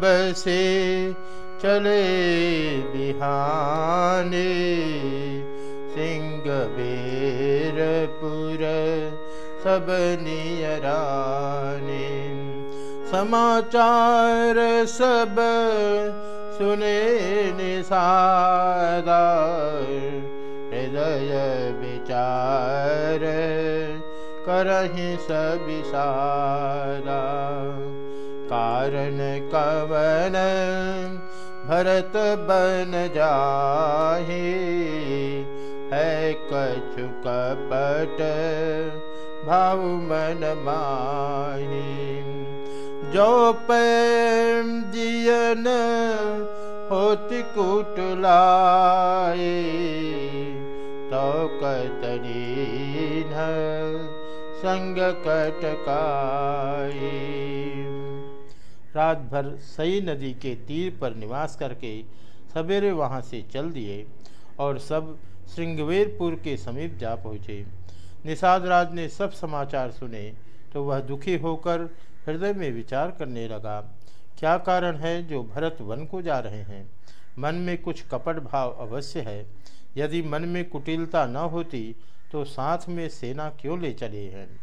बसे चले बिहाने सिंह बेरपुर सब नियराने समाचार सब सुने निषादा हृदय विचार करहि सबिसारा कारण कवन भरत बन जाहे, है कछु कपट भाव मन माही। जो पैम जियन होति कुटलाए तो कतरीन संग कटकाए रात भर सई नदी के तीर पर निवास करके सवेरे वहाँ से चल दिए और सब श्रृंगवेरपुर के समीप जा पहुँचे। निषाद राज ने सब समाचार सुने तो वह दुखी होकर हृदय में विचार करने लगा, क्या कारण है जो भरत वन को जा रहे हैं? मन में कुछ कपट भाव अवश्य है। यदि मन में कुटिलता न होती तो साथ में सेना क्यों ले चले हैं?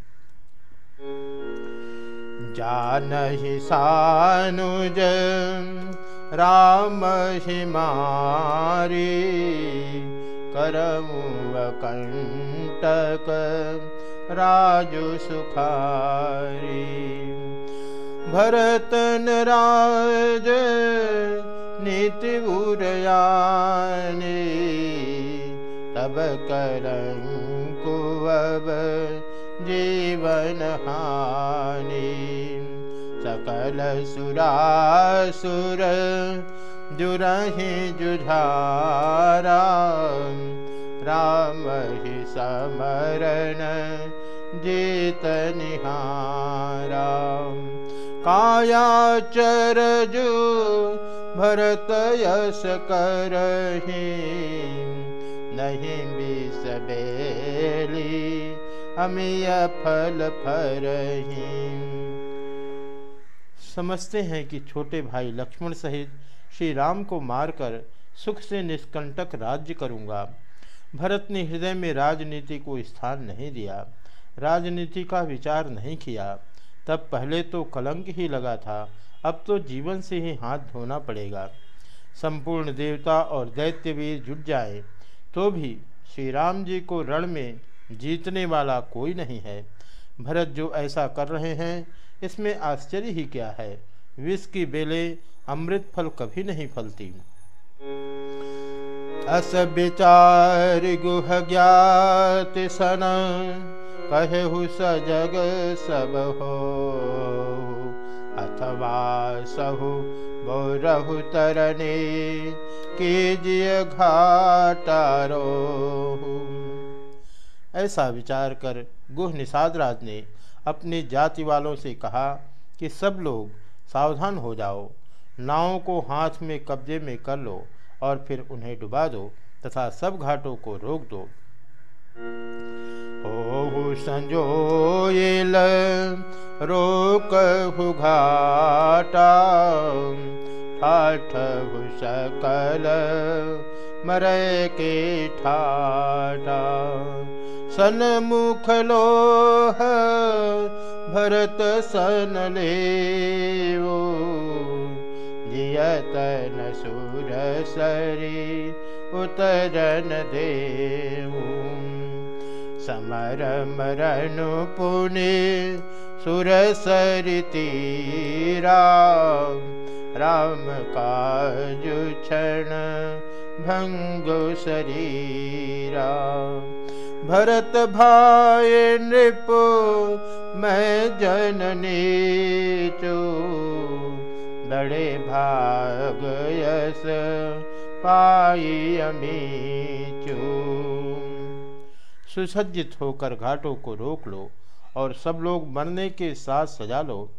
जान ही सानुज, राम ही मारी कंटक, राजु सुखारी। भरतन राज नीति उरयाने तब करंकुवब जीवन हानि सकल सुरासुर जुरहि जुझारा राम ही समरण जीत निहारा। काया चरजु भरत यस करही नहीं बिस बेली अमिय फल फरही समझते हैं कि छोटे भाई लक्ष्मण सहित श्री राम को मारकर सुख से निष्कंटक राज्य करूँगा। भरत ने हृदय में राजनीति को स्थान नहीं दिया। राजनीति का विचार नहीं किया। तब पहले तो कलंक ही लगा था। अब तो जीवन से ही हाथ धोना पड़ेगा। संपूर्ण देवता और दैत्यवीर जुट जाए। तो भी श्री राम जी को रण में जीतने वाला कोई नहीं है। भरत जो ऐसा कर रहे हैं, इसमें आश्चर्य ही क्या है? विष की बेले अमृत फल कभी नहीं फलती। अस विचार गुह ज्ञात सन, कहु सजग सब हो, अथवा सहु बोरहु तरने कीजिए घाटारो ऐसा विचार कर गुह निषाद राज ने अपनी जाति वालों से कहा कि सब लोग सावधान हो जाओ, नावों को हाथ में कब्जे में कर लो और फिर उन्हें डुबा दो तथा सब घाटों को रोक दो। हो संजोयल रोक घाटा ठाठ सकल मरे के ठाटा सन्मुख लोह भरत सन ले सुर सरी उतरन देऊ समर मरण पुन सुरसरि तीरा रामकाज भङ्गर भा नृपो म जननीचो बडे भगयस पाय चू सुसज्जित होकर घाटों को रोक लो और सब लोग मरने के साथ सजा लो,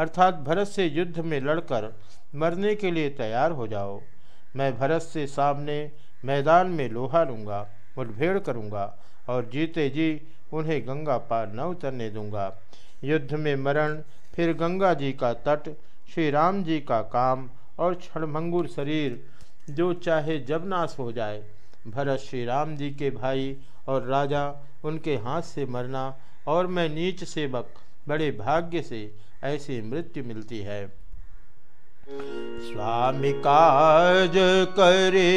अर्थात भरत से युद्ध में लड़कर मरने के लिए तैयार हो जाओ। मैं भरत से सामने मैदान में लोहा लूँगा, मुठभेड़ करूँगा और जीते जी उन्हें गंगा पार न उतरने दूँगा। युद्ध में मरण, फिर गंगा जी का तट, श्री राम जी का काम और क्षणभंगुर शरीर, जो चाहे जब नाश हो जाए। भरत श्री राम जी के भाई और राजा उनके हाथ से मरना और मैं नीच सेवक बड़े भाग्य से ऐसी मृत्यु मिलती है। स्वामी काज करे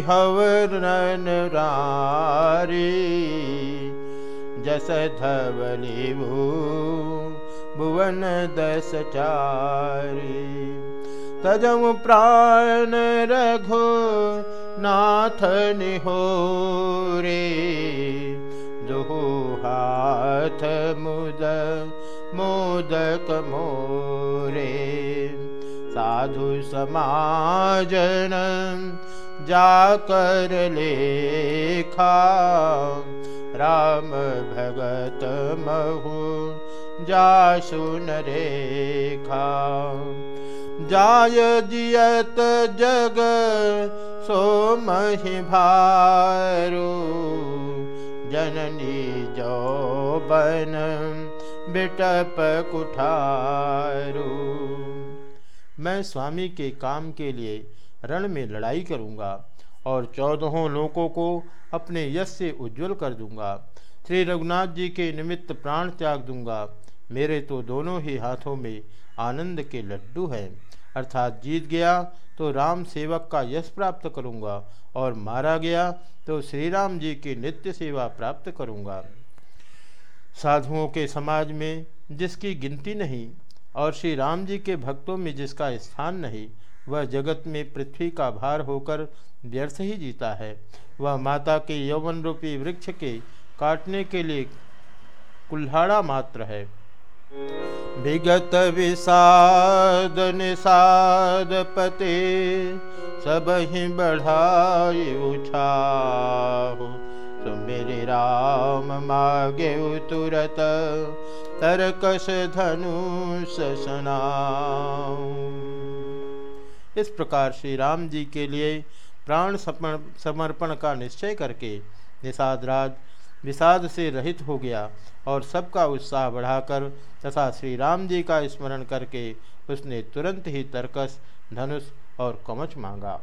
हवरन रारी, जस धवली भुवन दस चारी। तजम प्राण रघु नाथ निहो रे दुहु हाथ मुद, मोदक मोरे। साधु समाजन जाकर लेखा। राम भगत महु, जा सुन रेखा। जाय जियत जग सो मही भारू, जननी जो बन बिटप कुठारू। मैं स्वामी के काम के लिए रण में लड़ाई करूँगा और चौदहों लोगों को अपने यश से उज्जवल कर दूँगा। श्री रघुनाथ जी के निमित्त प्राण त्याग दूँगा। मेरे तो दोनों ही हाथों में आनंद के लड्डू हैं। अर्थात जीत गया तो राम सेवक का यश प्राप्त करूँगा और मारा गया तो श्री राम जी की नित्य सेवा प्राप्त करूँगा। साधुओं के समाज में जिसकी गिनती नहीं और श्री राम जी के भक्तों में जिसका स्थान नहीं, वह जगत में पृथ्वी का भार होकर व्यर्थ ही जीता है। वह माता के यौवन रूपी वृक्ष के काटने के लिए कुल्हाड़ा मात्र है। विगत विषाद निषाद पते सब ही बढ़ाई उछा तो मेरे राम मागे तुरत तरकस धनुष इस प्रकार श्री राम जी के लिए प्राण समर्पण का निश्चय करके निषाद राज विषाद से रहित हो गया और सबका उत्साह बढ़ाकर तथा श्री राम जी का स्मरण करके उसने तुरंत ही तर्कस, धनुष और कमच मांगा।